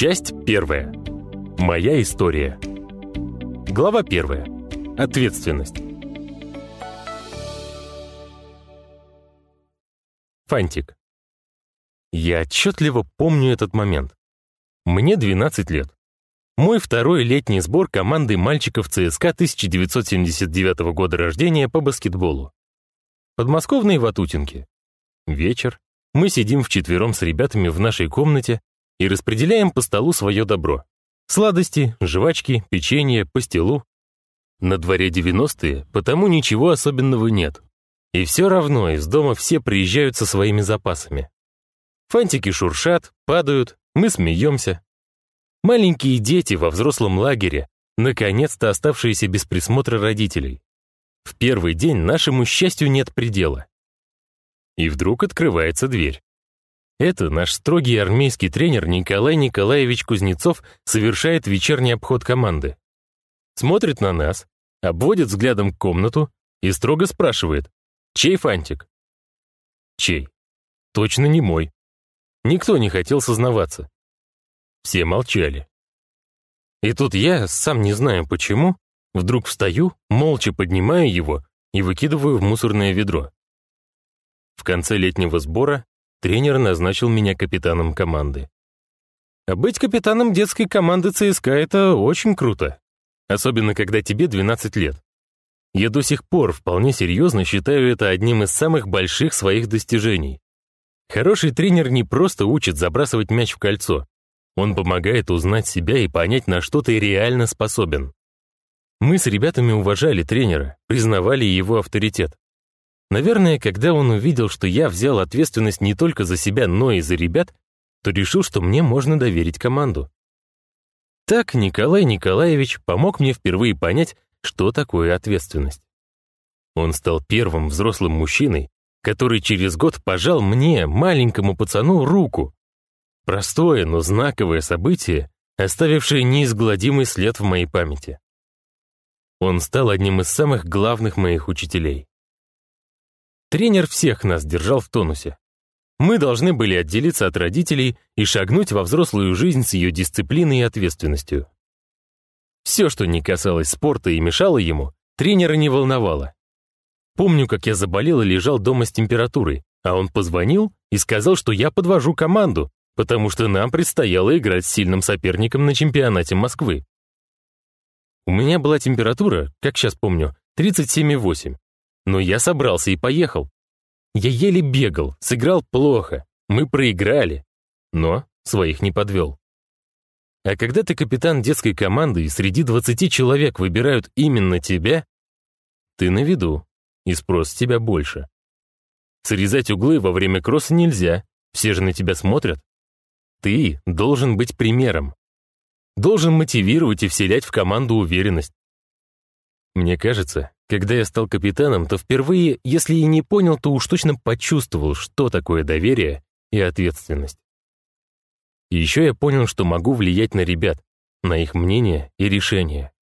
Часть первая. Моя история. Глава первая. Ответственность. Фантик. Я отчетливо помню этот момент. Мне 12 лет. Мой второй летний сбор команды мальчиков ЦСКА 1979 года рождения по баскетболу. Подмосковные Ватутинки. Вечер. Мы сидим вчетвером с ребятами в нашей комнате и распределяем по столу свое добро. Сладости, жвачки, печенье, пастилу. На дворе 90-е, потому ничего особенного нет. И все равно из дома все приезжают со своими запасами. Фантики шуршат, падают, мы смеемся. Маленькие дети во взрослом лагере, наконец-то оставшиеся без присмотра родителей. В первый день нашему счастью нет предела. И вдруг открывается дверь. Это наш строгий армейский тренер Николай Николаевич Кузнецов совершает вечерний обход команды. Смотрит на нас, обводит взглядом комнату и строго спрашивает, чей фантик? Чей? Точно не мой. Никто не хотел сознаваться. Все молчали. И тут я, сам не знаю почему, вдруг встаю, молча поднимаю его и выкидываю в мусорное ведро. В конце летнего сбора тренер назначил меня капитаном команды. А быть капитаном детской команды ЦСКА — это очень круто. Особенно, когда тебе 12 лет. Я до сих пор вполне серьезно считаю это одним из самых больших своих достижений. Хороший тренер не просто учит забрасывать мяч в кольцо. Он помогает узнать себя и понять, на что ты реально способен. Мы с ребятами уважали тренера, признавали его авторитет. Наверное, когда он увидел, что я взял ответственность не только за себя, но и за ребят, то решил, что мне можно доверить команду. Так Николай Николаевич помог мне впервые понять, что такое ответственность. Он стал первым взрослым мужчиной, который через год пожал мне, маленькому пацану, руку. Простое, но знаковое событие, оставившее неизгладимый след в моей памяти. Он стал одним из самых главных моих учителей. Тренер всех нас держал в тонусе. Мы должны были отделиться от родителей и шагнуть во взрослую жизнь с ее дисциплиной и ответственностью. Все, что не касалось спорта и мешало ему, тренера не волновало. Помню, как я заболел и лежал дома с температурой, а он позвонил и сказал, что я подвожу команду, потому что нам предстояло играть с сильным соперником на чемпионате Москвы. У меня была температура, как сейчас помню, 37,8. Но я собрался и поехал. Я еле бегал, сыграл плохо, мы проиграли, но своих не подвел. А когда ты капитан детской команды и среди 20 человек выбирают именно тебя, ты на виду, и спрос тебя больше. Срезать углы во время кросса нельзя, все же на тебя смотрят. Ты должен быть примером. Должен мотивировать и вселять в команду уверенность. Мне кажется, когда я стал капитаном, то впервые, если и не понял, то уж точно почувствовал, что такое доверие и ответственность. И еще я понял, что могу влиять на ребят, на их мнение и решения.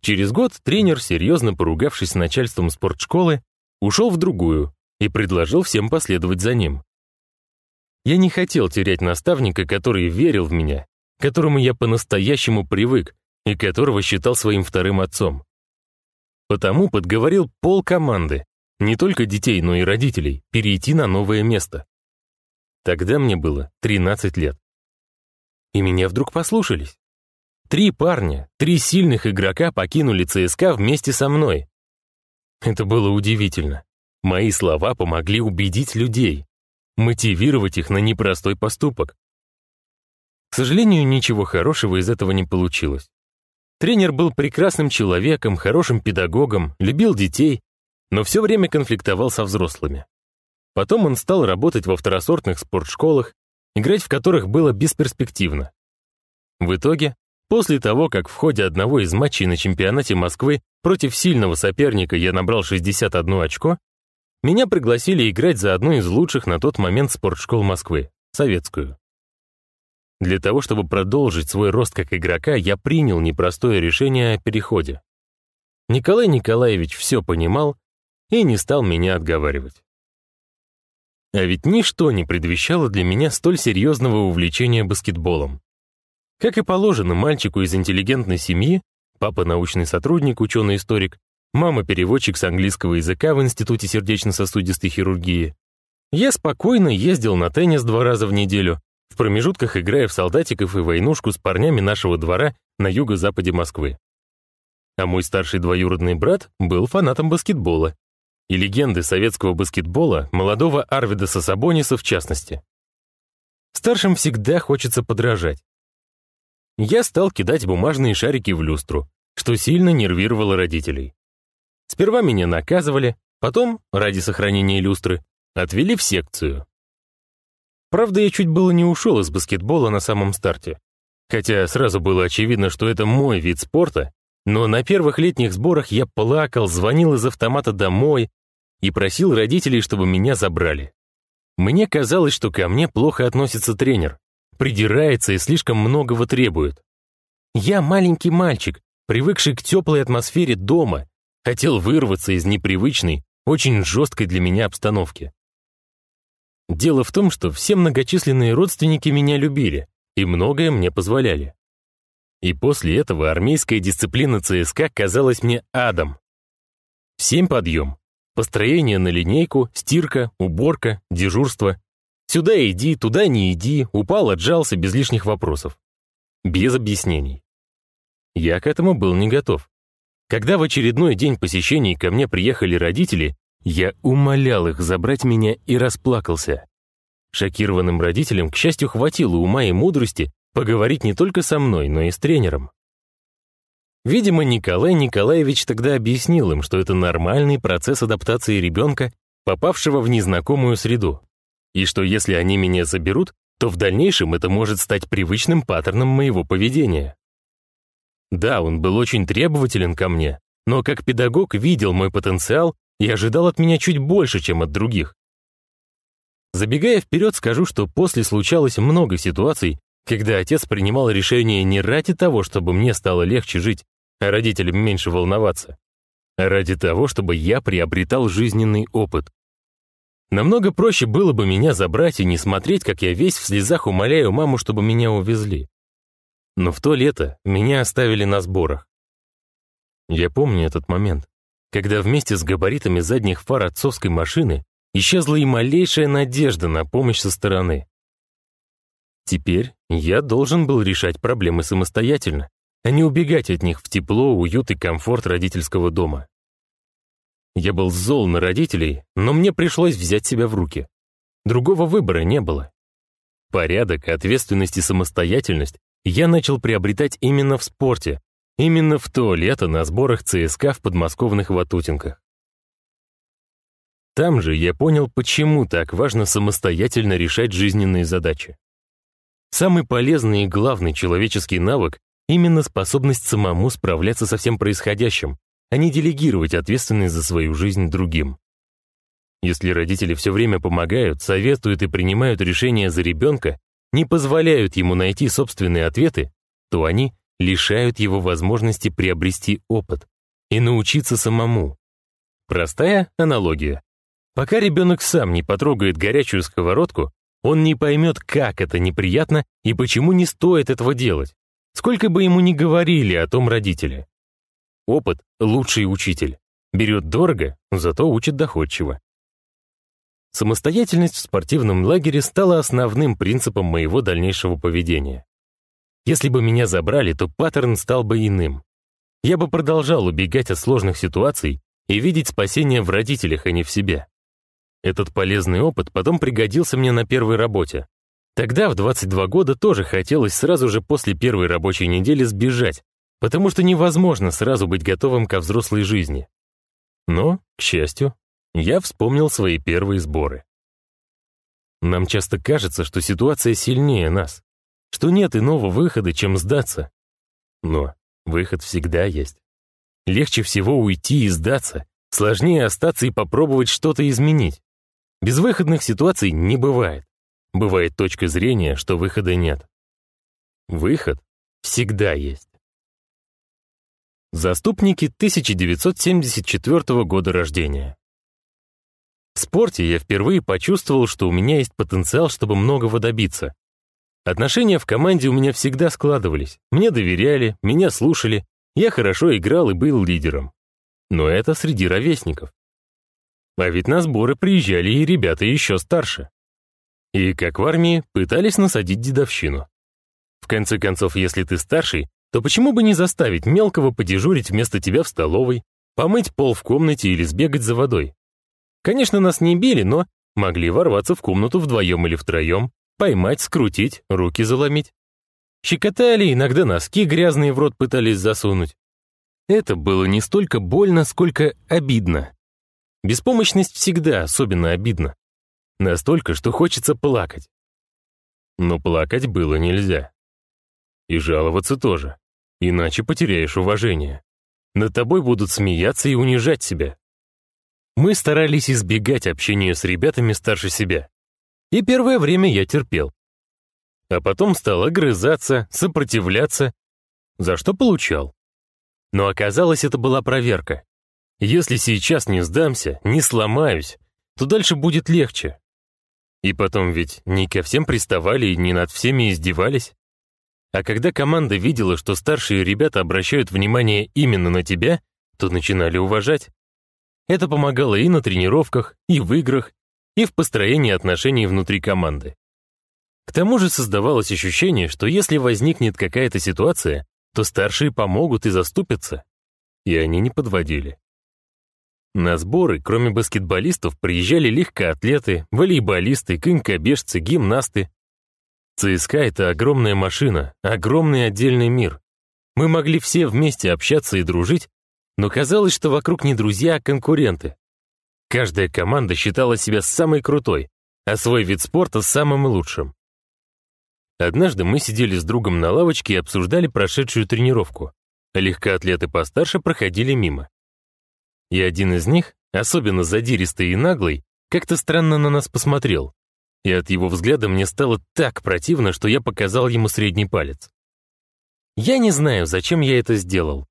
Через год тренер, серьезно поругавшись с начальством спортшколы, ушел в другую и предложил всем последовать за ним. Я не хотел терять наставника, который верил в меня, которому я по-настоящему привык и которого считал своим вторым отцом. Потому подговорил пол команды, не только детей, но и родителей, перейти на новое место. Тогда мне было 13 лет. И меня вдруг послушались. Три парня, три сильных игрока покинули ЦСКА вместе со мной. Это было удивительно. Мои слова помогли убедить людей, мотивировать их на непростой поступок. К сожалению, ничего хорошего из этого не получилось. Тренер был прекрасным человеком, хорошим педагогом, любил детей, но все время конфликтовал со взрослыми. Потом он стал работать во второсортных спортшколах, играть в которых было бесперспективно. В итоге, после того, как в ходе одного из матчей на чемпионате Москвы против сильного соперника я набрал 61 очко, меня пригласили играть за одну из лучших на тот момент спортшкол Москвы, советскую. Для того, чтобы продолжить свой рост как игрока, я принял непростое решение о переходе. Николай Николаевич все понимал и не стал меня отговаривать. А ведь ничто не предвещало для меня столь серьезного увлечения баскетболом. Как и положено мальчику из интеллигентной семьи, папа научный сотрудник, ученый-историк, мама переводчик с английского языка в Институте сердечно-сосудистой хирургии, я спокойно ездил на теннис два раза в неделю, в промежутках играя в солдатиков и войнушку с парнями нашего двора на юго-западе Москвы. А мой старший двоюродный брат был фанатом баскетбола. И легенды советского баскетбола, молодого Арвида Сабониса в частности. Старшим всегда хочется подражать. Я стал кидать бумажные шарики в люстру, что сильно нервировало родителей. Сперва меня наказывали, потом, ради сохранения люстры, отвели в секцию. Правда, я чуть было не ушел из баскетбола на самом старте. Хотя сразу было очевидно, что это мой вид спорта, но на первых летних сборах я плакал, звонил из автомата домой и просил родителей, чтобы меня забрали. Мне казалось, что ко мне плохо относится тренер, придирается и слишком многого требует. Я маленький мальчик, привыкший к теплой атмосфере дома, хотел вырваться из непривычной, очень жесткой для меня обстановки. Дело в том, что все многочисленные родственники меня любили и многое мне позволяли. И после этого армейская дисциплина ЦСКА казалась мне адом. Семь подъем, построение на линейку, стирка, уборка, дежурство. Сюда иди, туда не иди, упал, отжался без лишних вопросов. Без объяснений. Я к этому был не готов. Когда в очередной день посещений ко мне приехали родители, я умолял их забрать меня и расплакался. Шокированным родителям, к счастью, хватило ума и мудрости поговорить не только со мной, но и с тренером. Видимо, Николай Николаевич тогда объяснил им, что это нормальный процесс адаптации ребенка, попавшего в незнакомую среду, и что если они меня заберут, то в дальнейшем это может стать привычным паттерном моего поведения. Да, он был очень требователен ко мне, но как педагог видел мой потенциал и ожидал от меня чуть больше, чем от других. Забегая вперед, скажу, что после случалось много ситуаций, когда отец принимал решение не ради того, чтобы мне стало легче жить, а родителям меньше волноваться, а ради того, чтобы я приобретал жизненный опыт. Намного проще было бы меня забрать и не смотреть, как я весь в слезах умоляю маму, чтобы меня увезли. Но в то лето меня оставили на сборах. Я помню этот момент, когда вместе с габаритами задних фар отцовской машины исчезла и малейшая надежда на помощь со стороны. Теперь я должен был решать проблемы самостоятельно, а не убегать от них в тепло, уют и комфорт родительского дома. Я был зол на родителей, но мне пришлось взять себя в руки. Другого выбора не было. Порядок, ответственность и самостоятельность я начал приобретать именно в спорте, именно в то лето на сборах ЦСКА в подмосковных Ватутинках. Там же я понял, почему так важно самостоятельно решать жизненные задачи. Самый полезный и главный человеческий навык — именно способность самому справляться со всем происходящим, а не делегировать ответственность за свою жизнь другим. Если родители все время помогают, советуют и принимают решения за ребенка, не позволяют ему найти собственные ответы, то они лишают его возможности приобрести опыт и научиться самому. Простая аналогия. Пока ребенок сам не потрогает горячую сковородку, он не поймет, как это неприятно и почему не стоит этого делать, сколько бы ему ни говорили о том родители. Опыт — лучший учитель. Берет дорого, зато учит доходчиво. Самостоятельность в спортивном лагере стала основным принципом моего дальнейшего поведения. Если бы меня забрали, то паттерн стал бы иным. Я бы продолжал убегать от сложных ситуаций и видеть спасение в родителях, а не в себе. Этот полезный опыт потом пригодился мне на первой работе. Тогда, в 22 года, тоже хотелось сразу же после первой рабочей недели сбежать, потому что невозможно сразу быть готовым ко взрослой жизни. Но, к счастью, я вспомнил свои первые сборы. Нам часто кажется, что ситуация сильнее нас, что нет иного выхода, чем сдаться. Но выход всегда есть. Легче всего уйти и сдаться, сложнее остаться и попробовать что-то изменить. Безвыходных ситуаций не бывает. Бывает точка зрения, что выхода нет. Выход всегда есть. Заступники 1974 года рождения. В спорте я впервые почувствовал, что у меня есть потенциал, чтобы многого добиться. Отношения в команде у меня всегда складывались. Мне доверяли, меня слушали, я хорошо играл и был лидером. Но это среди ровесников. А ведь на сборы приезжали и ребята еще старше. И, как в армии, пытались насадить дедовщину. В конце концов, если ты старший, то почему бы не заставить мелкого подежурить вместо тебя в столовой, помыть пол в комнате или сбегать за водой? Конечно, нас не били, но могли ворваться в комнату вдвоем или втроем, поймать, скрутить, руки заломить. Щекотали, иногда носки грязные в рот пытались засунуть. Это было не столько больно, сколько обидно. Беспомощность всегда особенно обидна. Настолько, что хочется плакать. Но плакать было нельзя. И жаловаться тоже. Иначе потеряешь уважение. Над тобой будут смеяться и унижать себя. Мы старались избегать общения с ребятами старше себя. И первое время я терпел. А потом стал огрызаться, сопротивляться, за что получал. Но оказалось, это была проверка. Если сейчас не сдамся, не сломаюсь, то дальше будет легче. И потом ведь не ко всем приставали и не над всеми издевались. А когда команда видела, что старшие ребята обращают внимание именно на тебя, то начинали уважать. Это помогало и на тренировках, и в играх, и в построении отношений внутри команды. К тому же создавалось ощущение, что если возникнет какая-то ситуация, то старшие помогут и заступятся. И они не подводили. На сборы, кроме баскетболистов, приезжали легкоатлеты, волейболисты, конькобежцы, гимнасты. ЦСКА — это огромная машина, огромный отдельный мир. Мы могли все вместе общаться и дружить, но казалось, что вокруг не друзья, а конкуренты. Каждая команда считала себя самой крутой, а свой вид спорта самым лучшим. Однажды мы сидели с другом на лавочке и обсуждали прошедшую тренировку. Легкоатлеты постарше проходили мимо. И один из них, особенно задиристый и наглый, как-то странно на нас посмотрел. И от его взгляда мне стало так противно, что я показал ему средний палец. Я не знаю, зачем я это сделал.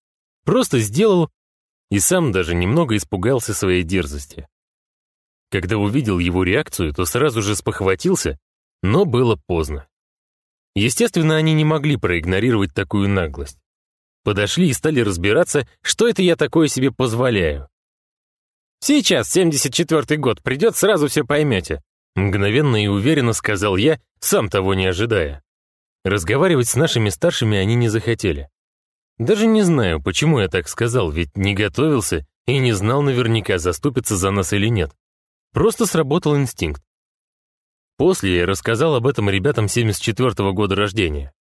Просто сделал и сам даже немного испугался своей дерзости. Когда увидел его реакцию, то сразу же спохватился, но было поздно. Естественно, они не могли проигнорировать такую наглость. Подошли и стали разбираться, что это я такое себе позволяю. «Сейчас, 74-й год, придет, сразу все поймете», мгновенно и уверенно сказал я, сам того не ожидая. Разговаривать с нашими старшими они не захотели. Даже не знаю, почему я так сказал, ведь не готовился и не знал наверняка, заступится за нас или нет. Просто сработал инстинкт. После я рассказал об этом ребятам 74 -го года рождения.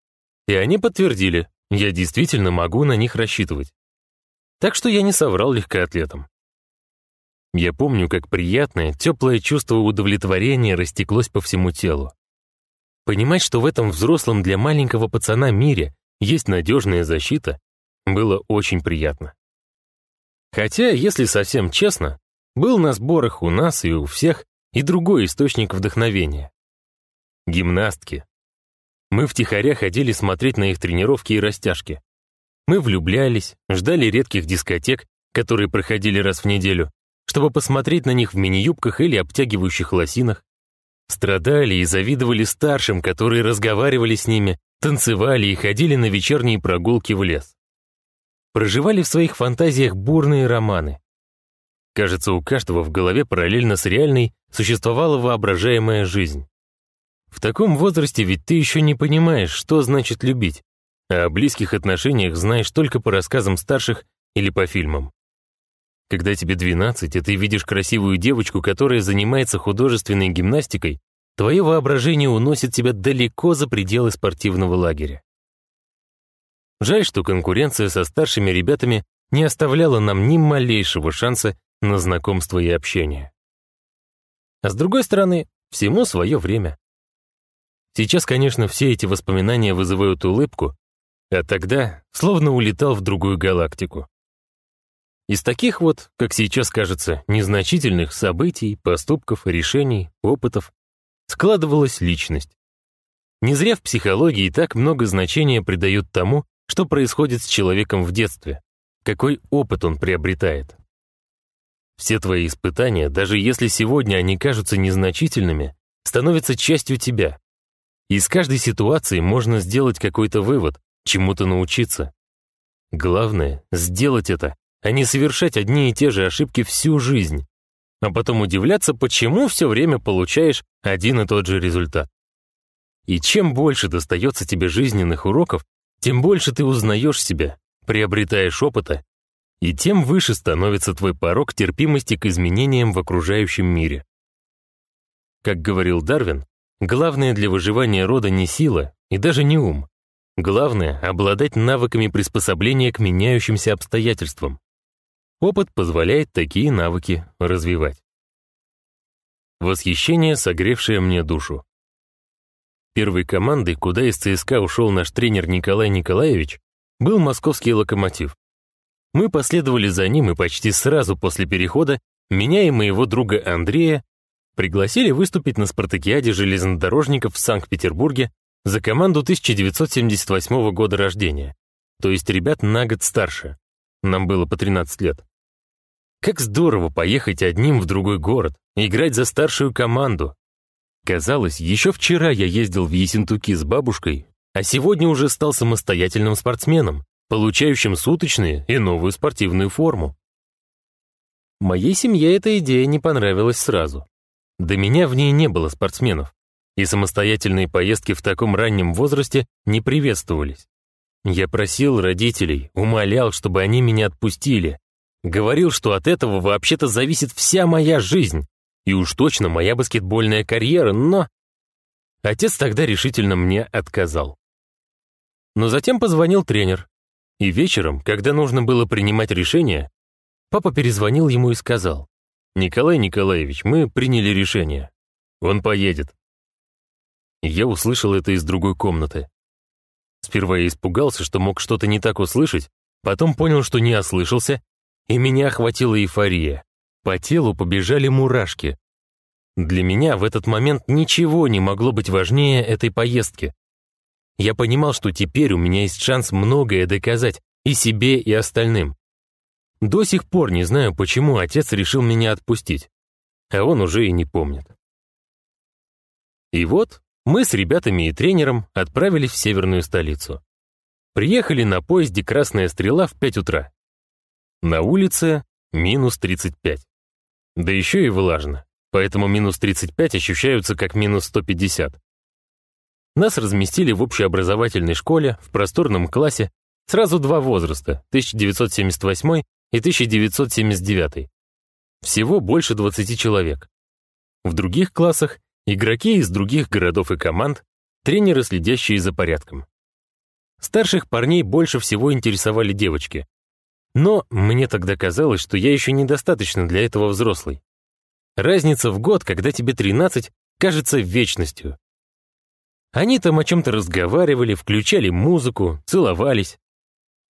И они подтвердили, я действительно могу на них рассчитывать. Так что я не соврал легкоатлетам. Я помню, как приятное, теплое чувство удовлетворения растеклось по всему телу. Понимать, что в этом взрослом для маленького пацана мире есть надежная защита, было очень приятно. Хотя, если совсем честно, был на сборах у нас и у всех и другой источник вдохновения. Гимнастки. Мы втихаря ходили смотреть на их тренировки и растяжки. Мы влюблялись, ждали редких дискотек, которые проходили раз в неделю, чтобы посмотреть на них в мини-юбках или обтягивающих лосинах. Страдали и завидовали старшим, которые разговаривали с ними, танцевали и ходили на вечерние прогулки в лес. Проживали в своих фантазиях бурные романы. Кажется, у каждого в голове параллельно с реальной существовала воображаемая жизнь. В таком возрасте ведь ты еще не понимаешь, что значит любить, а о близких отношениях знаешь только по рассказам старших или по фильмам. Когда тебе 12, и ты видишь красивую девочку, которая занимается художественной гимнастикой, твое воображение уносит тебя далеко за пределы спортивного лагеря. Жаль, что конкуренция со старшими ребятами не оставляла нам ни малейшего шанса на знакомство и общение. А с другой стороны, всему свое время. Сейчас, конечно, все эти воспоминания вызывают улыбку, а тогда словно улетал в другую галактику. Из таких вот, как сейчас кажется, незначительных событий, поступков, решений, опытов складывалась личность. Не зря в психологии так много значения придают тому, что происходит с человеком в детстве, какой опыт он приобретает. Все твои испытания, даже если сегодня они кажутся незначительными, становятся частью тебя. Из каждой ситуации можно сделать какой-то вывод, чему-то научиться. Главное — сделать это, а не совершать одни и те же ошибки всю жизнь, а потом удивляться, почему все время получаешь один и тот же результат. И чем больше достается тебе жизненных уроков, тем больше ты узнаешь себя, приобретаешь опыта, и тем выше становится твой порог терпимости к изменениям в окружающем мире. Как говорил Дарвин, главное для выживания рода не сила и даже не ум. Главное — обладать навыками приспособления к меняющимся обстоятельствам. Опыт позволяет такие навыки развивать. Восхищение, согревшее мне душу. Первой командой, куда из ЦСКА ушел наш тренер Николай Николаевич, был московский «Локомотив». Мы последовали за ним и почти сразу после перехода меня и моего друга Андрея пригласили выступить на спартакиаде железнодорожников в Санкт-Петербурге за команду 1978 года рождения, то есть ребят на год старше. Нам было по 13 лет. Как здорово поехать одним в другой город, играть за старшую команду. Казалось, еще вчера я ездил в Ессентуки с бабушкой, а сегодня уже стал самостоятельным спортсменом, получающим суточные и новую спортивную форму. Моей семье эта идея не понравилась сразу. До меня в ней не было спортсменов, и самостоятельные поездки в таком раннем возрасте не приветствовались. Я просил родителей, умолял, чтобы они меня отпустили. Говорил, что от этого вообще-то зависит вся моя жизнь, и уж точно моя баскетбольная карьера, но... Отец тогда решительно мне отказал. Но затем позвонил тренер, и вечером, когда нужно было принимать решение, папа перезвонил ему и сказал, «Николай Николаевич, мы приняли решение. Он поедет». Я услышал это из другой комнаты. Сперва я испугался, что мог что-то не так услышать, потом понял, что не ослышался, и меня охватила эйфория. По телу побежали мурашки. Для меня в этот момент ничего не могло быть важнее этой поездки. Я понимал, что теперь у меня есть шанс многое доказать и себе, и остальным. До сих пор не знаю, почему отец решил меня отпустить, а он уже и не помнит. И вот мы с ребятами и тренером отправились в северную столицу. Приехали на поезде «Красная стрела» в 5 утра. На улице минус 35. Да еще и влажно, поэтому минус 35 ощущаются как минус 150. Нас разместили в общеобразовательной школе, в просторном классе, сразу два возраста, 1978 и 1979. Всего больше 20 человек. В других классах игроки из других городов и команд, тренеры, следящие за порядком. Старших парней больше всего интересовали девочки. Но мне тогда казалось, что я еще недостаточно для этого взрослый. Разница в год, когда тебе 13, кажется вечностью. Они там о чем-то разговаривали, включали музыку, целовались.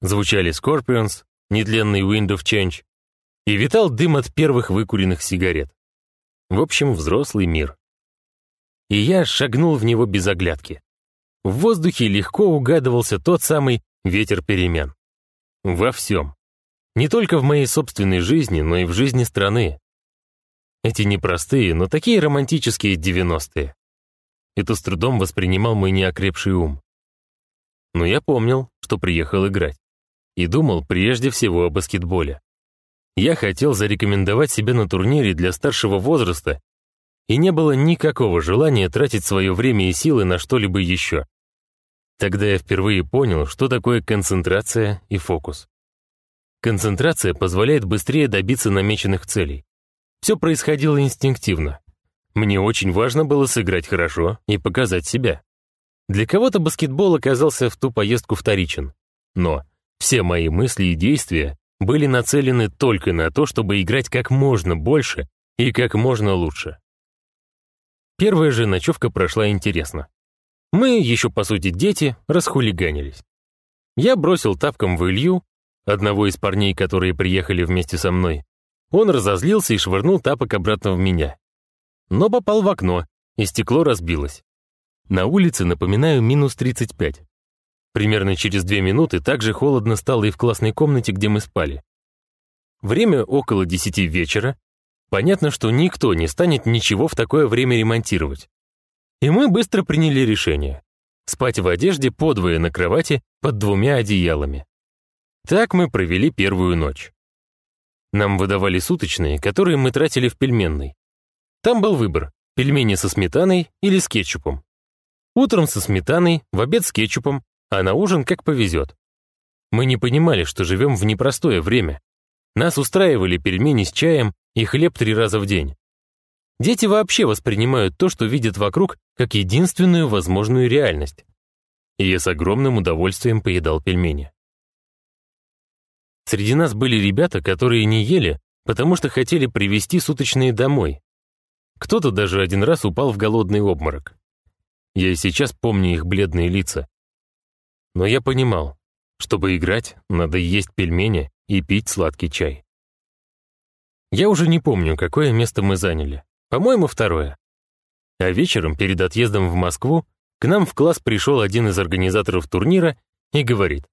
Звучали Scorpions, нетленный Wind of Change, и витал дым от первых выкуренных сигарет. В общем, взрослый мир и я шагнул в него без оглядки. В воздухе легко угадывался тот самый ветер перемен. Во всем. Не только в моей собственной жизни, но и в жизни страны. Эти непростые, но такие романтические девяностые. Это с трудом воспринимал мой неокрепший ум. Но я помнил, что приехал играть. И думал прежде всего о баскетболе. Я хотел зарекомендовать себя на турнире для старшего возраста и не было никакого желания тратить свое время и силы на что-либо еще. Тогда я впервые понял, что такое концентрация и фокус. Концентрация позволяет быстрее добиться намеченных целей. Все происходило инстинктивно. Мне очень важно было сыграть хорошо и показать себя. Для кого-то баскетбол оказался в ту поездку вторичен. Но все мои мысли и действия были нацелены только на то, чтобы играть как можно больше и как можно лучше. Первая же ночевка прошла интересно. Мы, еще по сути дети, расхулиганились. Я бросил тапком в Илью, одного из парней, которые приехали вместе со мной. Он разозлился и швырнул тапок обратно в меня. Но попал в окно, и стекло разбилось. На улице, напоминаю, минус 35. Примерно через две минуты так же холодно стало и в классной комнате, где мы спали. время около 10 вечера. Понятно, что никто не станет ничего в такое время ремонтировать. И мы быстро приняли решение. Спать в одежде подвое на кровати под двумя одеялами. Так мы провели первую ночь. Нам выдавали суточные, которые мы тратили в пельменной. Там был выбор – пельмени со сметаной или с кетчупом. Утром со сметаной, в обед с кетчупом, а на ужин как повезет. Мы не понимали, что живем в непростое время. Нас устраивали пельмени с чаем и хлеб три раза в день. Дети вообще воспринимают то, что видят вокруг, как единственную возможную реальность. И я с огромным удовольствием поедал пельмени. Среди нас были ребята, которые не ели, потому что хотели привезти суточные домой. Кто-то даже один раз упал в голодный обморок. Я и сейчас помню их бледные лица. Но я понимал, чтобы играть, надо есть пельмени и пить сладкий чай. Я уже не помню, какое место мы заняли. По-моему, второе. А вечером, перед отъездом в Москву, к нам в класс пришел один из организаторов турнира и говорит,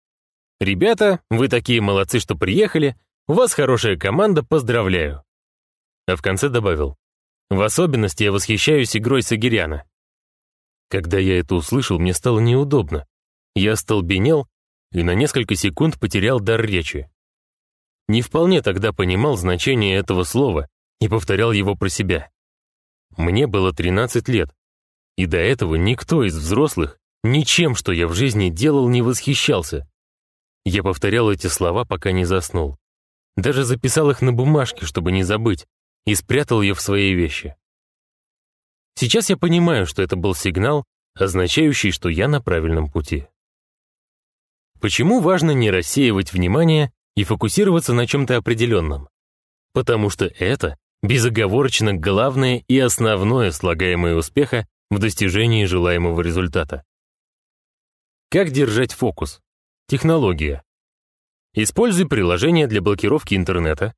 «Ребята, вы такие молодцы, что приехали, у вас хорошая команда, поздравляю». А в конце добавил, «В особенности я восхищаюсь игрой Сагиряна. Когда я это услышал, мне стало неудобно. Я столбенел и на несколько секунд потерял дар речи. Не вполне тогда понимал значение этого слова и повторял его про себя. Мне было 13 лет, и до этого никто из взрослых ничем, что я в жизни делал, не восхищался. Я повторял эти слова, пока не заснул. Даже записал их на бумажке, чтобы не забыть, и спрятал ее в свои вещи. Сейчас я понимаю, что это был сигнал, означающий, что я на правильном пути. Почему важно не рассеивать внимание и фокусироваться на чем-то определенном? Потому что это безоговорочно главное и основное слагаемое успеха в достижении желаемого результата. Как держать фокус? Технология. Используй приложение для блокировки интернета,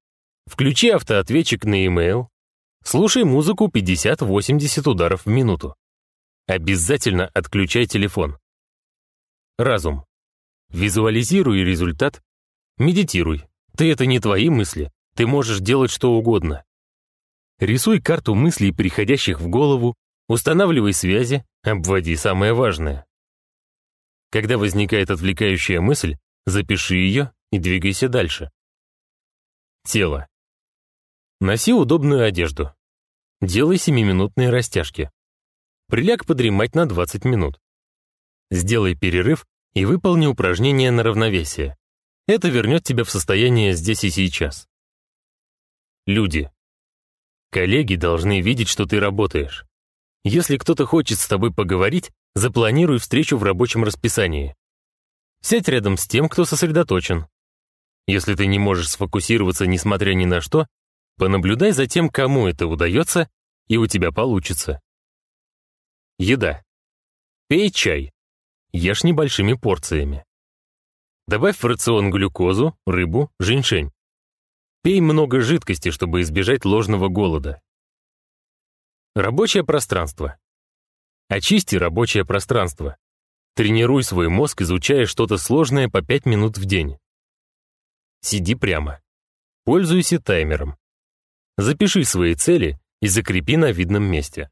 включи автоответчик на e-mail, Слушай музыку 50-80 ударов в минуту. Обязательно отключай телефон. Разум. Визуализируй результат. Медитируй. Ты это не твои мысли. Ты можешь делать что угодно. Рисуй карту мыслей, приходящих в голову, устанавливай связи, обводи самое важное. Когда возникает отвлекающая мысль, запиши ее и двигайся дальше. Тело. Носи удобную одежду. Делай 7-минутные растяжки. Приляг подремать на 20 минут. Сделай перерыв и выполни упражнение на равновесие. Это вернет тебя в состояние здесь и сейчас. Люди. Коллеги должны видеть, что ты работаешь. Если кто-то хочет с тобой поговорить, запланируй встречу в рабочем расписании. Сядь рядом с тем, кто сосредоточен. Если ты не можешь сфокусироваться, несмотря ни на что, Понаблюдай за тем, кому это удается, и у тебя получится. Еда. Пей чай. Ешь небольшими порциями. Добавь в рацион глюкозу, рыбу, женьшень. Пей много жидкости, чтобы избежать ложного голода. Рабочее пространство. Очисти рабочее пространство. Тренируй свой мозг, изучая что-то сложное по 5 минут в день. Сиди прямо. Пользуйся таймером. Запиши свои цели и закрепи на видном месте.